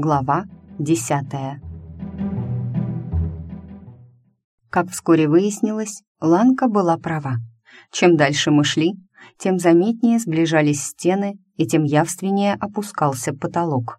Глава десятая. Как вскоре выяснилось, Ланка была права. Чем дальше мы шли, тем заметнее сближались стены и тем явственнее опускался потолок.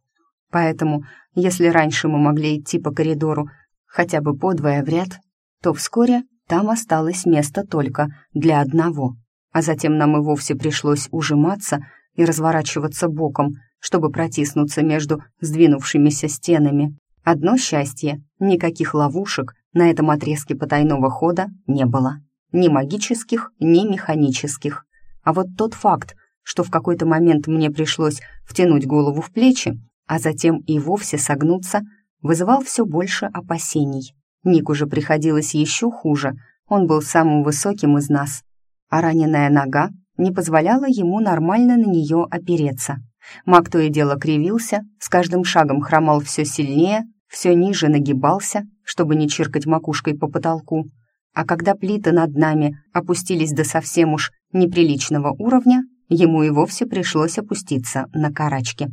Поэтому, если раньше мы могли идти по коридору хотя бы подвое в ряд, то вскоре там осталось место только для одного, а затем нам и вовсе пришлось ужиматься и разворачиваться боком, чтобы протиснуться между сдвинувшимися стенами. Одно счастье — никаких ловушек на этом отрезке потайного хода не было. Ни магических, ни механических. А вот тот факт, что в какой-то момент мне пришлось втянуть голову в плечи, а затем и вовсе согнуться, вызывал все больше опасений. Нику же приходилось еще хуже, он был самым высоким из нас, а раненая нога не позволяла ему нормально на нее опереться. Маг то и дело кривился, с каждым шагом хромал все сильнее, все ниже нагибался, чтобы не чиркать макушкой по потолку. А когда плиты над нами опустились до совсем уж неприличного уровня, ему и вовсе пришлось опуститься на карачки.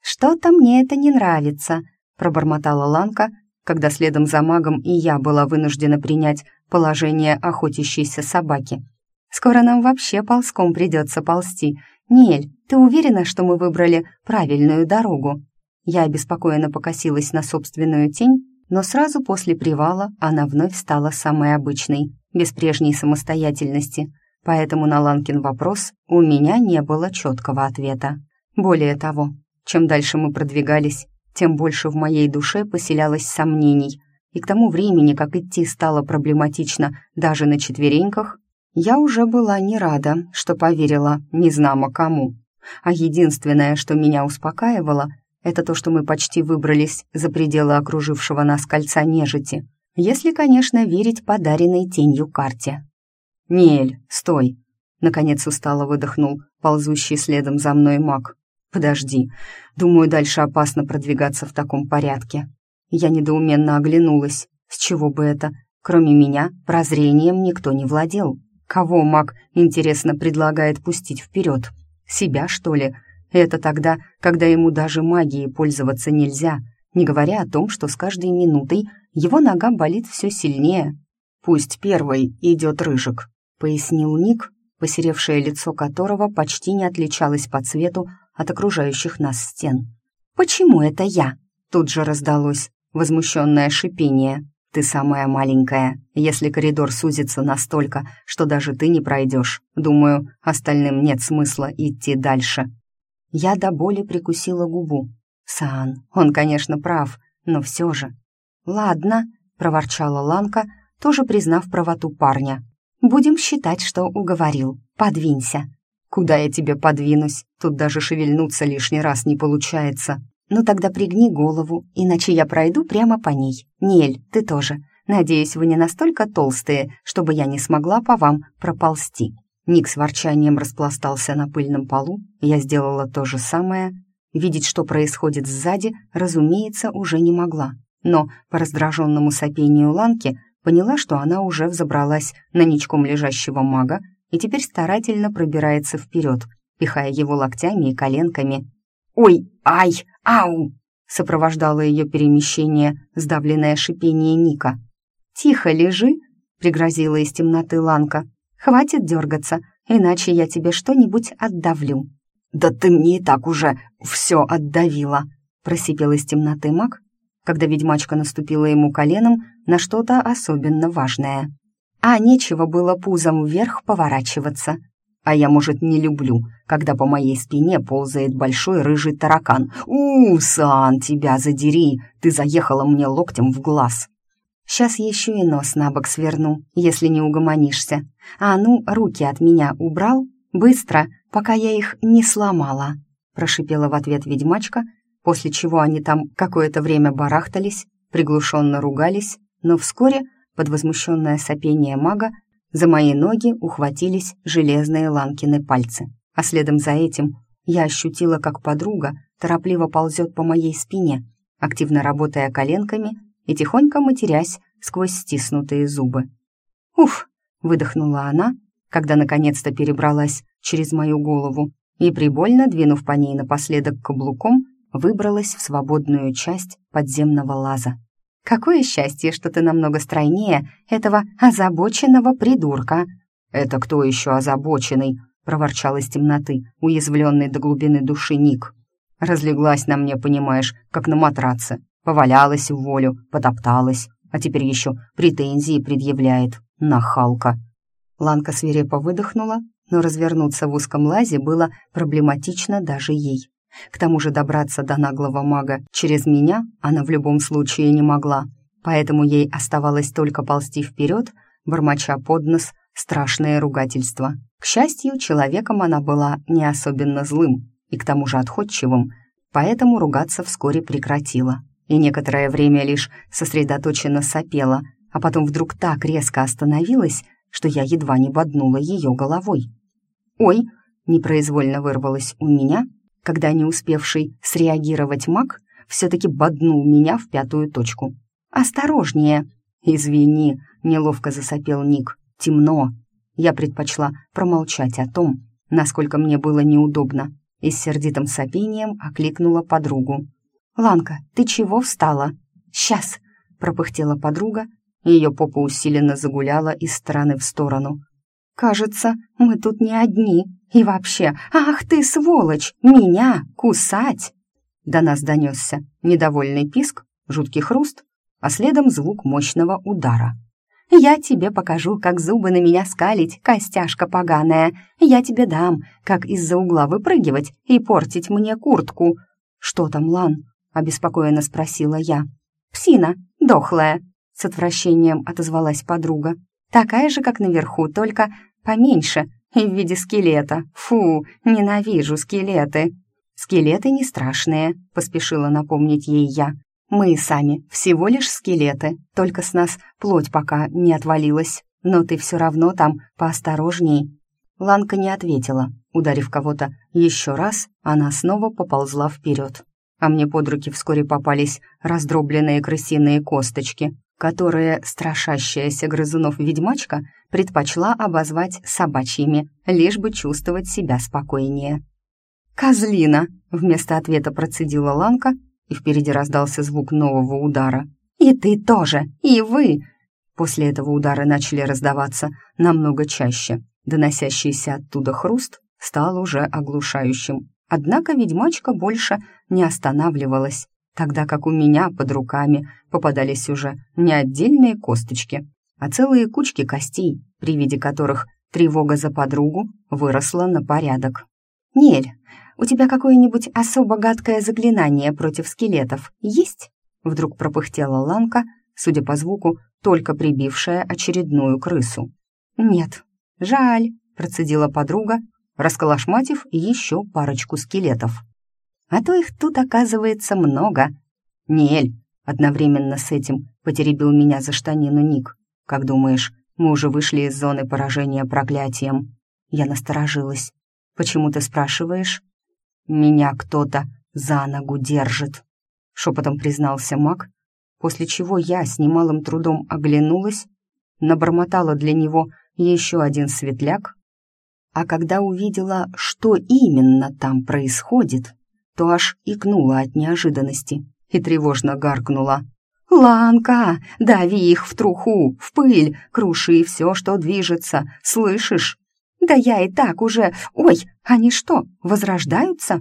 «Что-то мне это не нравится», — пробормотала Ланка, когда следом за магом и я была вынуждена принять положение охотящейся собаки. «Скоро нам вообще ползком придется ползти. Нель, ты уверена, что мы выбрали правильную дорогу?» Я обеспокоенно покосилась на собственную тень, но сразу после привала она вновь стала самой обычной, без прежней самостоятельности, поэтому на Ланкин вопрос у меня не было четкого ответа. Более того, чем дальше мы продвигались, тем больше в моей душе поселялось сомнений, и к тому времени, как идти стало проблематично даже на четвереньках, я уже была не рада, что поверила незнамо кому. А единственное, что меня успокаивало, это то, что мы почти выбрались за пределы окружившего нас кольца нежити, если, конечно, верить подаренной тенью карте. «Ниэль, стой!» — наконец устало выдохнул ползущий следом за мной маг. «Подожди. Думаю, дальше опасно продвигаться в таком порядке». Я недоуменно оглянулась. С чего бы это? Кроме меня, прозрением никто не владел. Кого маг, интересно, предлагает пустить вперед? Себя, что ли? Это тогда, когда ему даже магией пользоваться нельзя, не говоря о том, что с каждой минутой его нога болит все сильнее. «Пусть первый идет рыжик», — пояснил Ник, посеревшее лицо которого почти не отличалось по цвету от окружающих нас стен. «Почему это я?» Тут же раздалось возмущенное шипение. «Ты самая маленькая. Если коридор сузится настолько, что даже ты не пройдешь, думаю, остальным нет смысла идти дальше». Я до боли прикусила губу. «Сан, он, конечно, прав, но все же...» «Ладно», — проворчала Ланка, тоже признав правоту парня. «Будем считать, что уговорил. Подвинься». «Куда я тебе подвинусь? Тут даже шевельнуться лишний раз не получается». «Ну тогда пригни голову, иначе я пройду прямо по ней. Нель, ты тоже. Надеюсь, вы не настолько толстые, чтобы я не смогла по вам проползти». Ник с ворчанием распластался на пыльном полу, я сделала то же самое. Видеть, что происходит сзади, разумеется, уже не могла. Но по раздраженному сопению Ланки поняла, что она уже взобралась на ничком лежащего мага и теперь старательно пробирается вперед, пихая его локтями и коленками. «Ой, ай, ау!» сопровождало ее перемещение сдавленное шипение Ника. «Тихо лежи!» — пригрозила из темноты Ланка. «Хватит дергаться, иначе я тебе что-нибудь отдавлю». «Да ты мне и так уже все отдавила!» — просипел из темноты маг, когда ведьмачка наступила ему коленом на что-то особенно важное а нечего было пузом вверх поворачиваться. А я, может, не люблю, когда по моей спине ползает большой рыжий таракан. «У, Сан, тебя задери! Ты заехала мне локтем в глаз!» «Сейчас еще и нос на бок сверну, если не угомонишься. А ну, руки от меня убрал? Быстро, пока я их не сломала!» Прошипела в ответ ведьмачка, после чего они там какое-то время барахтались, приглушенно ругались, но вскоре под возмущенное сопение мага за мои ноги ухватились железные Ланкины пальцы, а следом за этим я ощутила, как подруга торопливо ползет по моей спине, активно работая коленками и тихонько матерясь сквозь стиснутые зубы. «Уф!» — выдохнула она, когда наконец-то перебралась через мою голову и, прибольно двинув по ней напоследок каблуком, выбралась в свободную часть подземного лаза. «Какое счастье, что ты намного стройнее этого озабоченного придурка!» «Это кто еще озабоченный?» — проворчал из темноты, уязвленный до глубины души Ник. Разлеглась на мне, понимаешь, как на матраце. Повалялась в волю, потопталась, а теперь еще претензии предъявляет. Нахалка. Ланка свирепо выдохнула, но развернуться в узком лазе было проблематично даже ей. К тому же добраться до наглого мага через меня она в любом случае не могла, поэтому ей оставалось только ползти вперед, бормоча под нос страшное ругательство. К счастью, человеком она была не особенно злым и к тому же отходчивым, поэтому ругаться вскоре прекратила и некоторое время лишь сосредоточенно сопела, а потом вдруг так резко остановилась, что я едва не боднула ее головой. «Ой!» — непроизвольно вырвалось у меня, когда не успевший среагировать маг все-таки боднул меня в пятую точку. «Осторожнее!» «Извини!» — неловко засопел Ник. «Темно!» Я предпочла промолчать о том, насколько мне было неудобно, и с сердитым сопением окликнула подругу. «Ланка, ты чего встала?» «Сейчас!» — пропыхтела подруга, ее попа усиленно загуляла из стороны в сторону. «Кажется, мы тут не одни. И вообще, ах ты, сволочь, меня кусать!» До нас донесся недовольный писк, жуткий хруст, а следом звук мощного удара. «Я тебе покажу, как зубы на меня скалить, костяшка поганая. Я тебе дам, как из-за угла выпрыгивать и портить мне куртку». «Что там, Лан?» — обеспокоенно спросила я. «Псина, дохлая», — с отвращением отозвалась подруга. «Такая же, как наверху, только поменьше и в виде скелета. Фу, ненавижу скелеты». «Скелеты не страшные», — поспешила напомнить ей я. Мы сами всего лишь скелеты, только с нас плоть пока не отвалилась. Но ты все равно там поосторожней». Ланка не ответила. Ударив кого-то еще раз, она снова поползла вперед. А мне под руки вскоре попались раздробленные крысиные косточки, которые страшащаяся грызунов ведьмачка предпочла обозвать собачьими, лишь бы чувствовать себя спокойнее. «Козлина!» — вместо ответа процедила Ланка и впереди раздался звук нового удара. «И ты тоже! И вы!» После этого удары начали раздаваться намного чаще. Доносящийся оттуда хруст стал уже оглушающим. Однако ведьмачка больше не останавливалась, тогда как у меня под руками попадались уже не отдельные косточки, а целые кучки костей, при виде которых тревога за подругу выросла на порядок. «Нель, у тебя какое-нибудь особо гадкое заклинание против скелетов есть?» Вдруг пропыхтела Ланка, судя по звуку, только прибившая очередную крысу. «Нет, жаль», — процедила подруга, расколошматив еще парочку скелетов. «А то их тут, оказывается, много». «Нель», — одновременно с этим потеребил меня за штанину Ник. «Как думаешь, мы уже вышли из зоны поражения проклятием?» Я насторожилась. «Почему ты спрашиваешь?» «Меня кто-то за ногу держит», — шепотом признался маг, после чего я с немалым трудом оглянулась, набормотала для него еще один светляк, а когда увидела, что именно там происходит, то аж икнула от неожиданности и тревожно гаркнула. «Ланка, дави их в труху, в пыль, круши все, что движется, слышишь?» «Да я и так уже... Ой, они что, возрождаются?»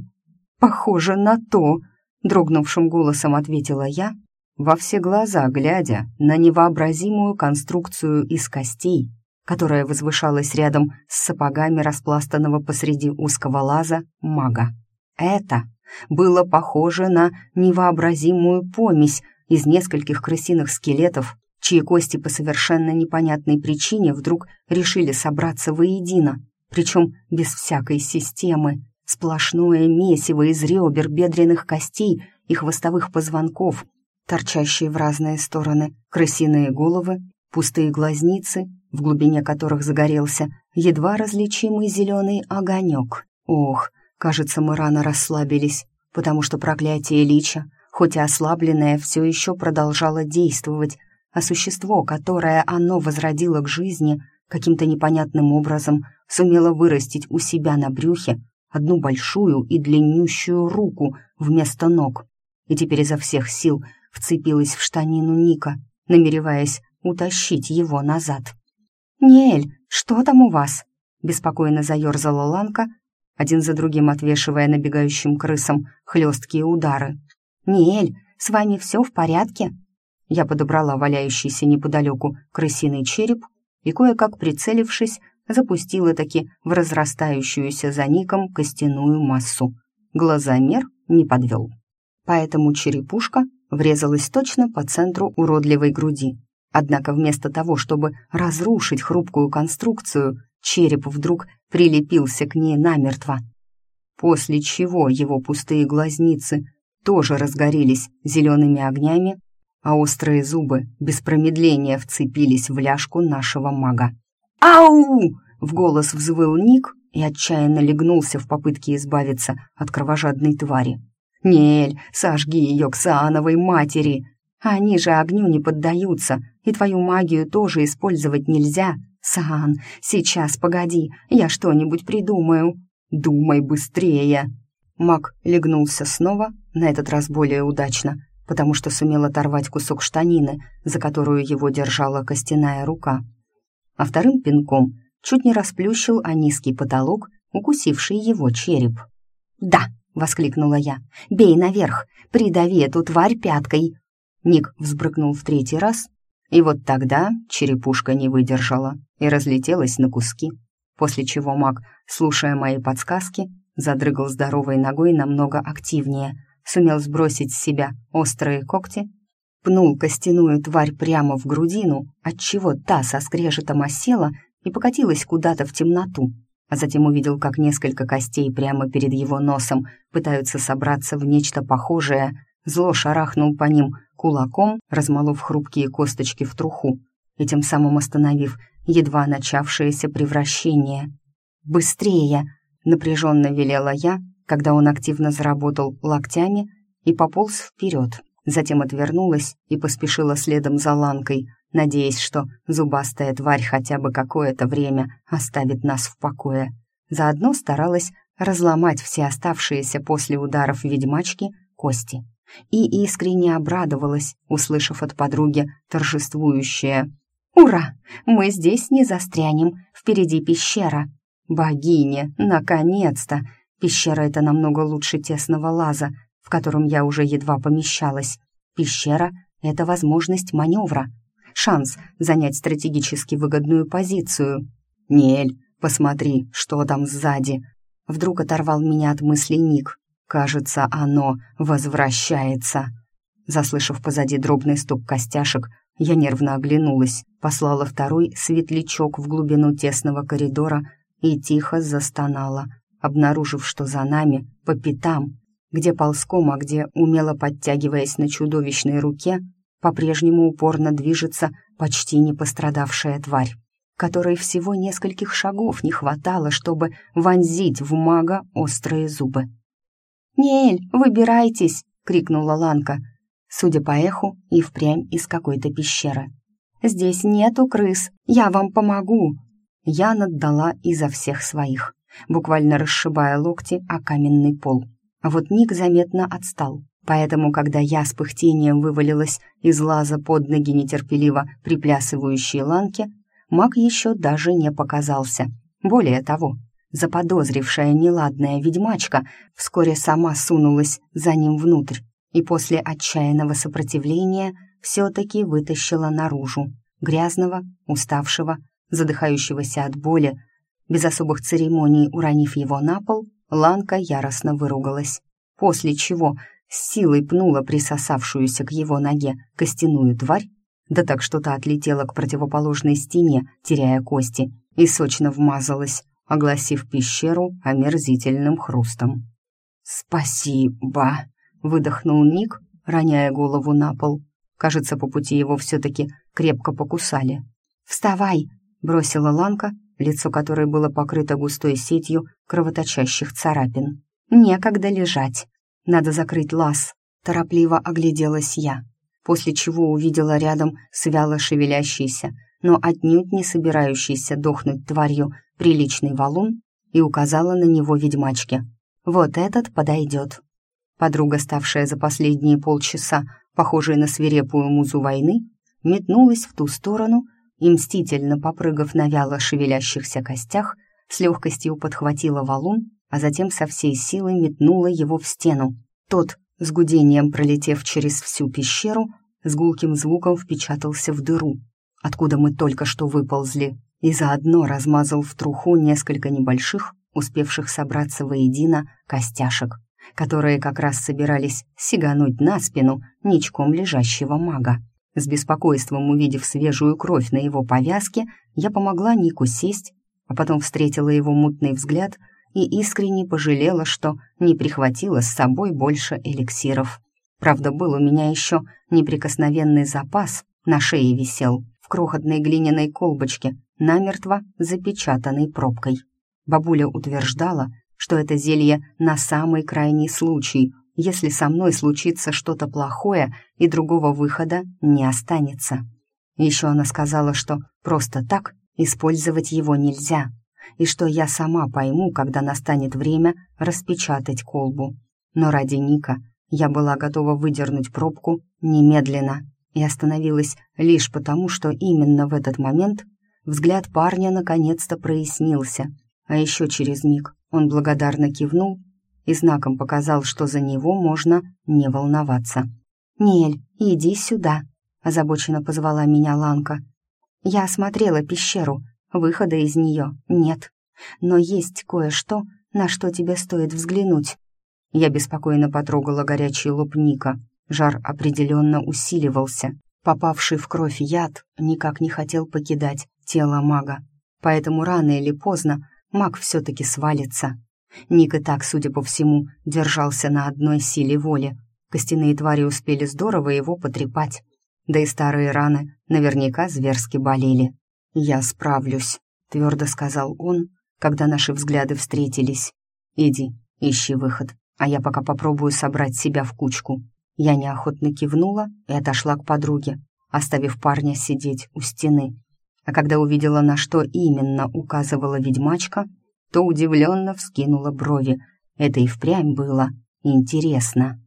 «Похоже на то», — дрогнувшим голосом ответила я, во все глаза глядя на невообразимую конструкцию из костей, которая возвышалась рядом с сапогами распластанного посреди узкого лаза мага. Это было похоже на невообразимую помесь из нескольких крысиных скелетов чьи кости по совершенно непонятной причине вдруг решили собраться воедино, причем без всякой системы. Сплошное месиво из ребер, бедренных костей и хвостовых позвонков, торчащие в разные стороны, крысиные головы, пустые глазницы, в глубине которых загорелся едва различимый зеленый огонек. Ох, кажется, мы рано расслабились, потому что проклятие Лича, хоть и ослабленное, все еще продолжало действовать, а существо, которое оно возродило к жизни, каким-то непонятным образом сумело вырастить у себя на брюхе одну большую и длиннющую руку, вместо ног, и теперь изо всех сил вцепилась в штанину Ника, намереваясь утащить его назад. «Ниэль, что там у вас?» — беспокойно заерзала Ланка, один за другим отвешивая набегающим крысам хлесткие удары. «Ниэль, с вами все в порядке?» Я подобрала валяющийся неподалеку крысиный череп и, кое-как прицелившись, запустила таки в разрастающуюся за ником костяную массу. Глазомер не подвел. Поэтому черепушка врезалась точно по центру уродливой груди. Однако вместо того, чтобы разрушить хрупкую конструкцию, череп вдруг прилепился к ней намертво. После чего его пустые глазницы тоже разгорелись зелеными огнями, а острые зубы без промедления вцепились в ляжку нашего мага. «Ау!» — в голос взвыл Ник и отчаянно легнулся в попытке избавиться от кровожадной твари. «Нель, сожги ее к Саановой матери! Они же огню не поддаются, и твою магию тоже использовать нельзя. Сан, сейчас, погоди, я что-нибудь придумаю. Думай быстрее!» Маг легнулся снова, на этот раз более удачно, потому что сумел оторвать кусок штанины, за которую его держала костяная рука. А вторым пинком чуть не расплющил о низкий потолок, укусивший его череп. «Да!» — воскликнула я. «Бей наверх! Придави эту тварь пяткой!» Ник взбрыкнул в третий раз, и вот тогда черепушка не выдержала и разлетелась на куски, после чего маг, слушая мои подсказки, задрыгал здоровой ногой намного активнее, сумел сбросить с себя острые когти, пнул костяную тварь прямо в грудину, отчего та со скрежетом осела и покатилась куда-то в темноту, а затем увидел, как несколько костей прямо перед его носом пытаются собраться в нечто похожее, зло шарахнул по ним кулаком, размолов хрупкие косточки в труху и тем самым остановив едва начавшееся превращение. «Быстрее!» — напряженно велела я, когда он активно заработал локтями и пополз вперед. Затем отвернулась и поспешила следом за ланкой — надеясь, что зубастая тварь хотя бы какое-то время оставит нас в покое. Заодно старалась разломать все оставшиеся после ударов ведьмачки кости. И искренне обрадовалась, услышав от подруги торжествующее «Ура! Мы здесь не застрянем, впереди пещера!» «Богиня! Наконец-то!» Пещера — это намного лучше тесного лаза, в котором я уже едва помещалась. Пещера — это возможность маневра — шанс занять стратегически выгодную позицию. «Нель, посмотри, что там сзади!» Вдруг оторвал меня от мыслей Ник. «Кажется, оно возвращается!» Заслышав позади дробный стук костяшек, я нервно оглянулась, послала второй светлячок в глубину тесного коридора и тихо застонала, обнаружив, что за нами, по пятам, где ползком, а где, умело подтягиваясь на чудовищной руке, по-прежнему упорно движется почти не пострадавшая тварь, которой всего нескольких шагов не хватало, чтобы вонзить в мага острые зубы. «Неэль, выбирайтесь!» — крикнула Ланка, судя по эху, и впрямь из какой-то пещеры. «Здесь нету крыс, я вам помогу!» Я наддала изо всех своих, буквально расшибая локти о каменный пол. А вот Ник заметно отстал, Поэтому, когда я с пыхтением вывалилась из лаза под ноги нетерпеливо приплясывающей ланки, маг еще даже не показался. Более того, заподозрившая неладная ведьмачка вскоре сама сунулась за ним внутрь и после отчаянного сопротивления все-таки вытащила наружу, грязного, уставшего, задыхающегося от боли, без особых церемоний уронив его на пол, Ланка яростно выругалась, после чего с силой пнула присосавшуюся к его ноге костяную тварь, да так что-то отлетела к противоположной стене, теряя кости, и сочно вмазалась, огласив пещеру омерзительным хрустом. «Спасибо!» — выдохнул Ник, роняя голову на пол. Кажется, по пути его все-таки крепко покусали. «Вставай!» — бросила Ланка, лицо которой было покрыто густой сетью кровоточащих царапин. «Некогда лежать!» Надо закрыть лаз. Торопливо огляделась я, после чего увидела рядом с вяло шевелящейся, но отнюдь не собирающейся дохнуть тварью приличный валун и указала на него ведьмачке. «Вот этот подойдет». Подруга, ставшая за последние полчаса похожей на свирепую музу войны, метнулась в ту сторону и, мстительно попрыгав на вяло шевелящихся костях, с легкостью подхватила валун, а затем со всей силы метнула его в стену. Тот, с гудением пролетев через всю пещеру, с гулким звуком впечатался в дыру, откуда мы только что выползли, и заодно размазал в труху несколько небольших, успевших собраться воедино, костяшек, которые как раз собирались сигануть на спину ничком лежащего мага. С беспокойством увидев свежую кровь на его повязке, я помогла Нику сесть, а потом встретила его мутный взгляд и искренне пожалела, что не прихватила с собой больше эликсиров. Правда, был у меня еще неприкосновенный запас, на шее висел, крохотной глиняной колбочке, намертво запечатанной пробкой. Бабуля утверждала, что это зелье на самый крайний случай, если со мной случится что-то плохое и другого выхода не останется. Еще она сказала, что просто так использовать его нельзя, и что я сама пойму, когда настанет время распечатать колбу. Но ради Ника я была готова выдернуть пробку немедленно и остановилась лишь потому, что именно в этот момент взгляд парня наконец-то прояснился, а еще через миг он благодарно кивнул и знаком показал, что за него можно не волноваться. «Нель, иди сюда», — озабоченно позвала меня Ланка. «Я осмотрела пещеру, выхода из нее нет, но есть кое-что, на что тебе стоит взглянуть». Я беспокойно потрогала горячий лоб Ника. Жар определенно усиливался. Попавший в кровь яд никак не хотел покидать тело мага. Поэтому рано или поздно маг все-таки свалится. Ник и так, судя по всему, держался на одной силе воли. Костяные твари успели здорово его потрепать. Да и старые раны наверняка зверски болели. «Я справлюсь», — твердо сказал он, когда наши взгляды встретились. «Иди, ищи выход, а я пока попробую собрать себя в кучку». Я неохотно кивнула и отошла к подруге, оставив парня сидеть у стены. А когда увидела, на что именно указывала ведьмачка, то удивленно вскинула брови. Это и впрямь было интересно.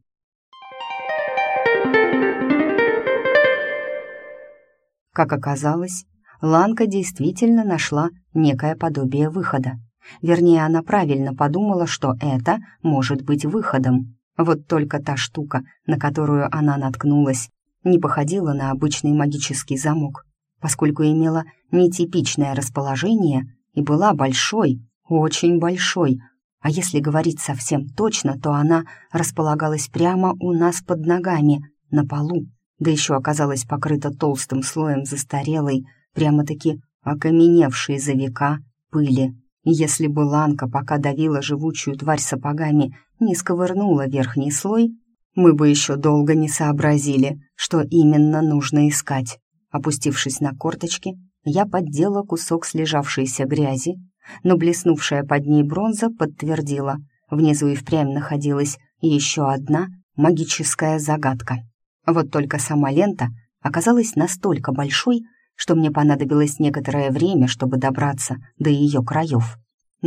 Как оказалось, Ланка действительно нашла некое подобие выхода. Вернее, она правильно подумала, что это может быть выходом. Вот только та штука, на которую она наткнулась, не походила на обычный магический замок, поскольку имела нетипичное расположение и была большой, очень большой, а если говорить совсем точно, то она располагалась прямо у нас под ногами, на полу, да еще оказалась покрыта толстым слоем застарелой, прямо-таки окаменевшей за века пыли. Если бы Ланка, пока давила живучую тварь сапогами, не сковырнула верхний слой, мы бы еще долго не сообразили, что именно нужно искать. Опустившись на корточки, я поддела кусок слежавшейся грязи но блеснувшая под ней бронза подтвердила, внизу и впрямь находилась еще одна магическая загадка. Вот только сама лента оказалась настолько большой, что мне понадобилось некоторое время, чтобы добраться до ее краев.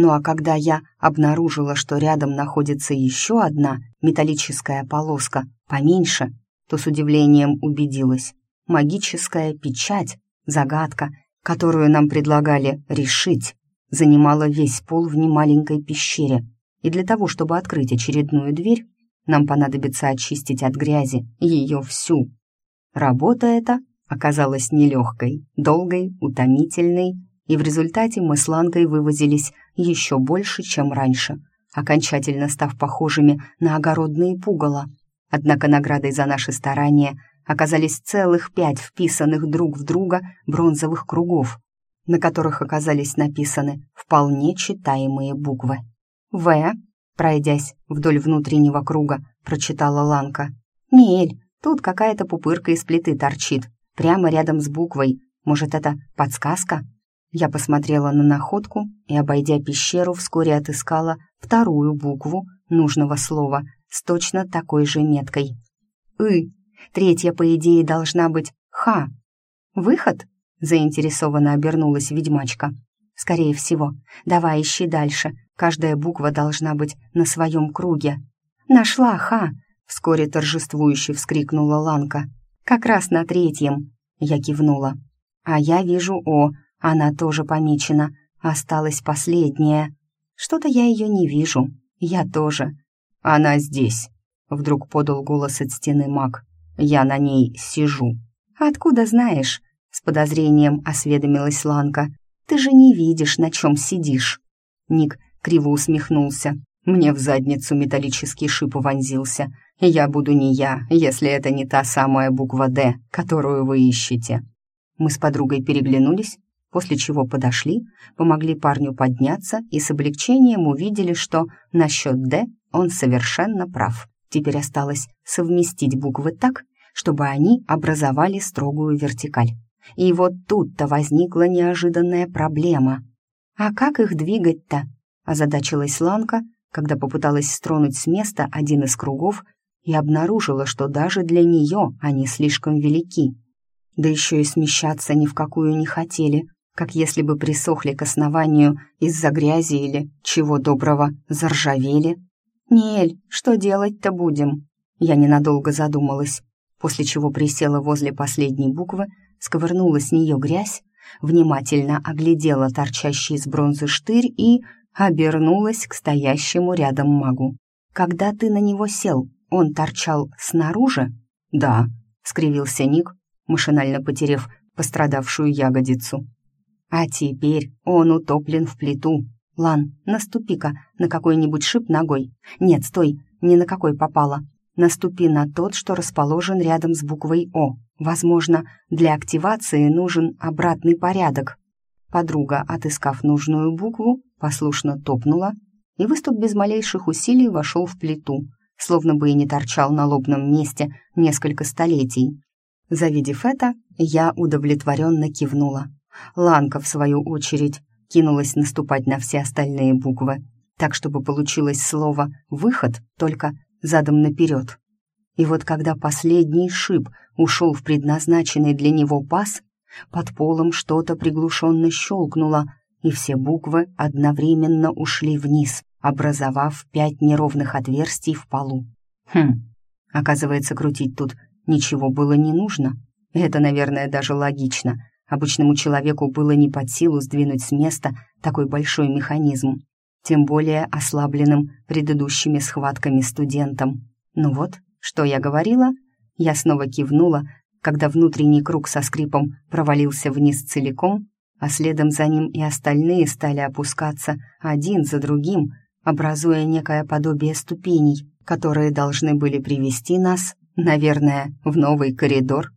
Ну а когда я обнаружила, что рядом находится еще одна металлическая полоска, поменьше, то с удивлением убедилась. Магическая печать, загадка, которую нам предлагали решить, занимала весь пол в немаленькой пещере, и для того, чтобы открыть очередную дверь, нам понадобится очистить от грязи ее всю. Работа эта оказалась нелегкой, долгой, утомительной, и в результате мы с Ланкой вывозились еще больше, чем раньше, окончательно став похожими на огородные пугало. Однако наградой за наши старания оказались целых пять вписанных друг в друга бронзовых кругов, на которых оказались написаны вполне читаемые буквы. «В», пройдясь вдоль внутреннего круга, прочитала Ланка. «Нель, тут какая-то пупырка из плиты торчит, прямо рядом с буквой. Может, это подсказка?» Я посмотрела на находку и, обойдя пещеру, вскоре отыскала вторую букву нужного слова с точно такой же меткой. «И». Третья, по идее, должна быть «Х». «Выход?» заинтересованно обернулась ведьмачка. «Скорее всего. Давай ищи дальше. Каждая буква должна быть на своем круге». «Нашла, ха!» — вскоре торжествующе вскрикнула Ланка. «Как раз на третьем!» — я кивнула. «А я вижу О, она тоже помечена. Осталась последняя. Что-то я ее не вижу. Я тоже». «Она здесь!» — вдруг подал голос от стены маг. «Я на ней сижу». «Откуда знаешь?» — с подозрением осведомилась Ланка. «Ты же не видишь, на чем сидишь». Ник криво усмехнулся. Мне в задницу металлический шип вонзился. Я буду не я, если это не та самая буква «Д», которую вы ищете. Мы с подругой переглянулись, после чего подошли, помогли парню подняться и с облегчением увидели, что насчет «Д» он совершенно прав. Теперь осталось совместить буквы так, чтобы они образовали строгую вертикаль. И вот тут-то возникла неожиданная проблема. «А как их двигать-то?» – озадачилась Ланка – когда попыталась стронуть с места один из кругов и обнаружила, что даже для нее они слишком велики. Да еще и смещаться ни в какую не хотели, как если бы присохли к основанию из-за грязи или, чего доброго, заржавели. «Нель, что делать-то будем?» Я ненадолго задумалась, после чего присела возле последней буквы, сковырнула с нее грязь, внимательно оглядела торчащий из бронзы штырь и обернулась к стоящему рядом магу. «Когда ты на него сел, он торчал снаружи?» «Да», — скривился Ник, машинально потерев пострадавшую ягодицу. «А теперь он утоплен в плиту. Лан, наступи-ка на какой-нибудь шип ногой. Нет, стой, ни на какой попало. Наступи на тот, что расположен рядом с буквой «О». Возможно, для активации нужен обратный порядок. Подруга, отыскав нужную букву, послушно топнула, и выступ без малейших усилий вошел в плиту, словно бы и не торчал на лобном месте несколько столетий. Завидев это, я удовлетворенно кивнула. Ланка, в свою очередь, кинулась наступать на все остальные буквы, так, чтобы получилось слово «выход» только задом наперед. И вот когда последний шип ушел в предназначенный для него пас, под полом что-то приглушенно щелкнуло, и все буквы одновременно ушли вниз, образовав пять неровных отверстий в полу. Хм, оказывается, крутить тут ничего было не нужно. Это, наверное, даже логично. Обычному человеку было не под силу сдвинуть с места такой большой механизм, тем более ослабленным предыдущими схватками студентам. Ну вот, что я говорила? Я снова кивнула, когда внутренний круг со скрипом провалился вниз целиком, а следом за ним и остальные стали опускаться один за другим, образуя некое подобие ступеней, которые должны были привести нас, наверное, в новый коридор.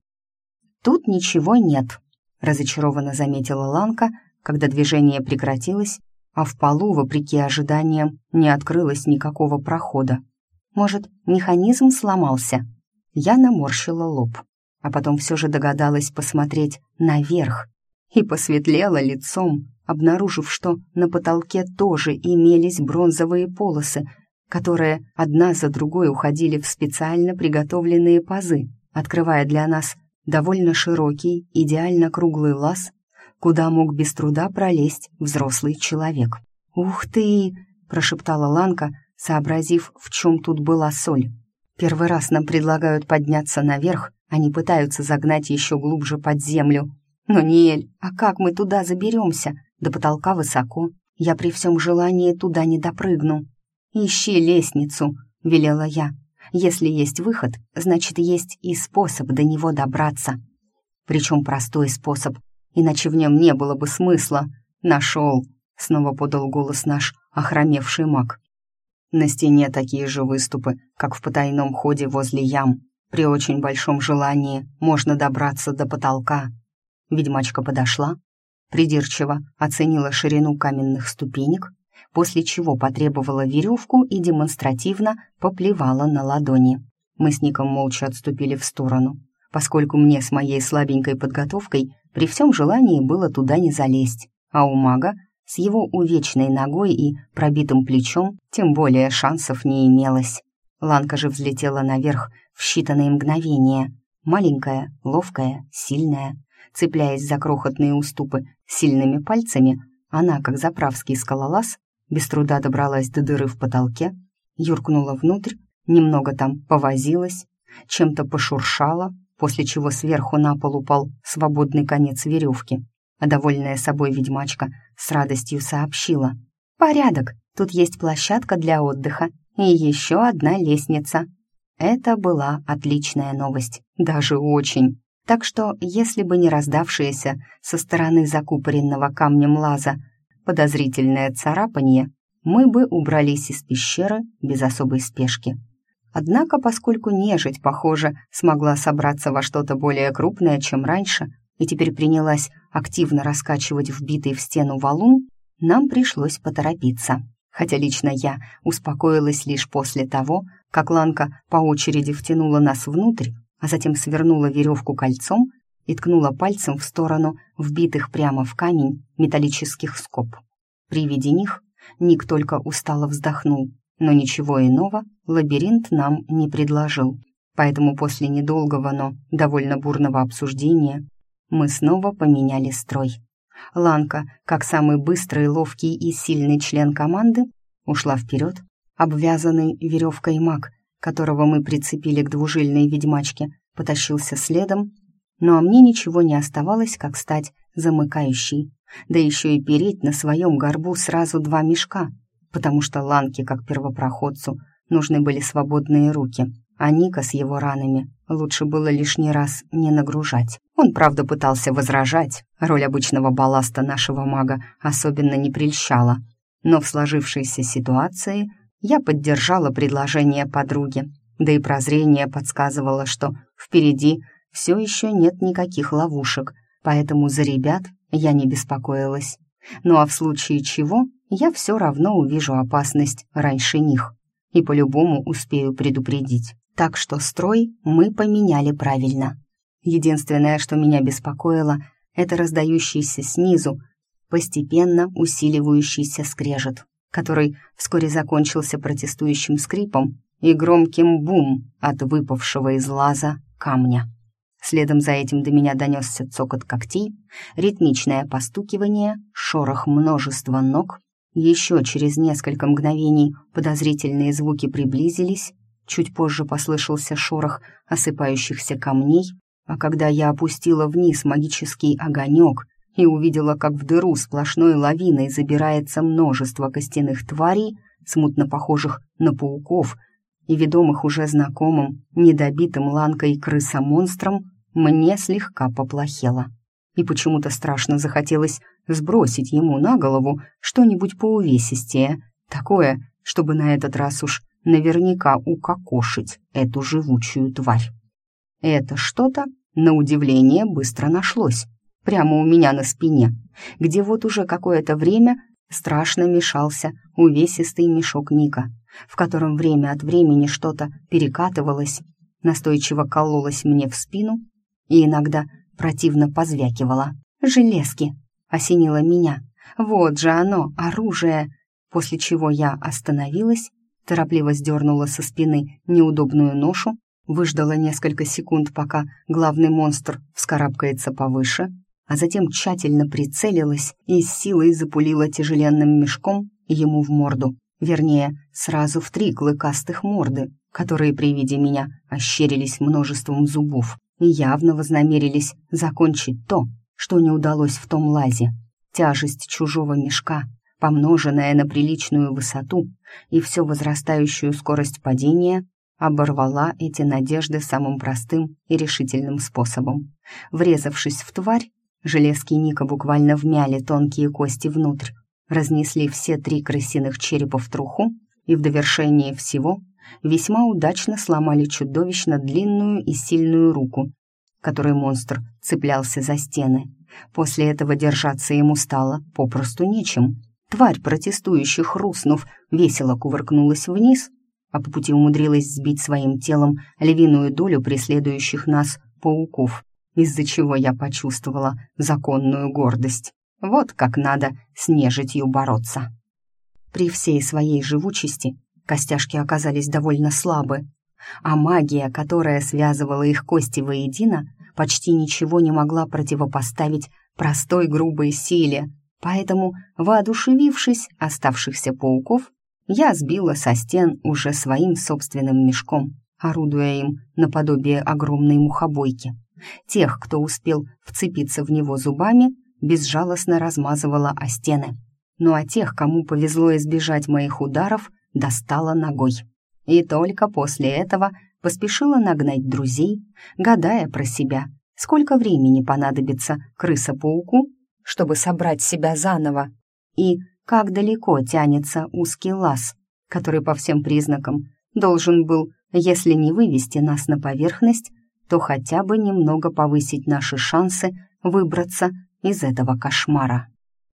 «Тут ничего нет», — разочарованно заметила Ланка, когда движение прекратилось, а в полу, вопреки ожиданиям, не открылось никакого прохода. «Может, механизм сломался?» Я наморщила лоб а потом все же догадалась посмотреть наверх и посветлела лицом, обнаружив, что на потолке тоже имелись бронзовые полосы, которые одна за другой уходили в специально приготовленные пазы, открывая для нас довольно широкий, идеально круглый лаз, куда мог без труда пролезть взрослый человек. «Ух ты!» — прошептала Ланка, сообразив, в чем тут была соль. «Первый раз нам предлагают подняться наверх, они пытаются загнать еще глубже под землю. Но, Ниэль, а как мы туда заберемся? До потолка высоко. Я при всем желании туда не допрыгну. «Ищи лестницу», — велела я. «Если есть выход, значит, есть и способ до него добраться. Причем простой способ, иначе в нем не было бы смысла. Нашел», — снова подал голос наш охромевший маг. На стене такие же выступы, как в потайном ходе возле ям. При очень большом желании можно добраться до потолка. Ведьмачка подошла, придирчиво оценила ширину каменных ступенек, после чего потребовала веревку и демонстративно поплевала на ладони. Мы с Ником молча отступили в сторону, поскольку мне с моей слабенькой подготовкой при всем желании было туда не залезть, а у мага с его увечной ногой и пробитым плечом тем более шансов не имелось. Ланка же взлетела наверх в считанные мгновения. Маленькая, ловкая, сильная. Цепляясь за крохотные уступы сильными пальцами, она, как заправский скалолаз, без труда добралась до дыры в потолке, юркнула внутрь немного там повозилась, чем-то пошуршала, после чего сверху на пол упал свободный конец веревки, а довольная собой ведьмачка с радостью сообщила. «Порядок, тут есть площадка для отдыха и еще одна лестница». Это была отличная новость, даже очень. Так что, если бы не раздавшееся со стороны закупоренного камнем лаза подозрительное царапанье, мы бы убрались из пещеры без особой спешки. Однако, поскольку нежить, похоже, смогла собраться во что-то более крупное, чем раньше, и теперь принялась активно раскачивать вбитый в стену валун, нам пришлось поторопиться. Хотя лично я успокоилась лишь после того, как Ланка по очереди втянула нас внутрь, а затем свернула веревку кольцом и ткнула пальцем в сторону вбитых прямо в камень металлических скоб. При виде них Ник только устало вздохнул, но ничего иного лабиринт нам не предложил. Поэтому после недолгого, но довольно бурного обсуждения мы снова поменяли строй. Ланка, как самый быстрый, ловкий и сильный член команды, ушла вперед, обвязанный веревкой маг, которого мы прицепили к двужильной ведьмачке, потащился следом, ну а мне ничего не оставалось, как стать замыкающей, да еще и переть на своем горбу сразу два мешка, потому что Ланке, как первопроходцу, нужны были свободные руки, а Ника с его ранами лучше было лишний раз не нагружать. Он, правда, пытался возражать, роль обычного балласта нашего мага особенно не прельщала, но в сложившейся ситуации я поддержала предложение подруги, да и прозрение подсказывало, что впереди все еще нет никаких ловушек, поэтому за ребят я не беспокоилась. Ну а в случае чего я все равно увижу опасность раньше них и по-любому успею предупредить. Так что строй мы поменяли правильно. Единственное, что меня беспокоило, это раздающийся снизу, постепенно усиливающийся скрежет, который вскоре закончился протестующим скрипом и громким бум от выпавшего из лаза камня. Следом за этим до меня донесся цокот когтей, ритмичное постукивание, шорох множества ног. Еще через несколько мгновений подозрительные звуки приблизились, чуть позже послышался шорох осыпающихся камней, а когда я опустила вниз магический огонек и увидела, как в дыру сплошной лавиной забирается множество костяных тварей, смутно похожих на пауков — и ведомых уже знакомым, недобитым ланкой крыса-монстром, мне слегка поплохело. И почему-то страшно захотелось сбросить ему на голову что-нибудь поувесистее, такое, чтобы на этот раз уж наверняка укокошить эту живучую тварь. Это что-то, на удивление, быстро нашлось. Прямо у меня на спине, где вот уже какое-то время страшно мешался увесистый мешок Ника в котором время от времени что-то перекатывалось, настойчиво кололось мне в спину и иногда противно позвякивало. «Железки!» — осенило меня. «Вот же оно, оружие!» После чего я остановилась, торопливо сдернула со спины неудобную ношу, выждала несколько секунд, пока главный монстр вскарабкается повыше, а затем тщательно прицелилась и с силой запулила тяжеленным мешком ему в морду. Вернее, сразу в три клыкастых морды, которые при виде меня ощерились множеством зубов и явно вознамерились закончить то, что не удалось в том лазе. Тяжесть чужого мешка, помноженная на приличную высоту и все возрастающую скорость падения, оборвала эти надежды самым простым и решительным способом. Врезавшись в тварь, железки Ника буквально вмяли тонкие кости внутрь, разнесли все три крысиных черепа в труху и в довершении всего весьма удачно сломали чудовищно длинную и сильную руку, которой монстр цеплялся за стены. После этого держаться ему стало попросту нечем. Тварь, протестующих хрустнув, весело кувыркнулась вниз, а по пути умудрилась сбить своим телом львиную долю преследующих нас пауков, из-за чего я почувствовала законную гордость. Вот как надо с нежитью бороться. При всей своей живучести костяшки оказались довольно слабы, а магия, которая связывала их кости воедино, почти ничего не могла противопоставить простой грубой силе, поэтому, воодушевившись оставшихся пауков, я сбила со стен уже своим собственным мешком, орудуя им наподобие огромной мухобойки. Тех, кто успел вцепиться в него зубами, безжалостно размазывала о стены. Ну а тех, кому повезло избежать моих ударов, достала ногой. И только после этого поспешила нагнать друзей, гадая про себя, сколько времени понадобится крыса-пауку, чтобы собрать себя заново, и как далеко тянется узкий лаз, который по всем признакам должен был, если не вывести нас на поверхность, то хотя бы немного повысить наши шансы выбраться из этого кошмара.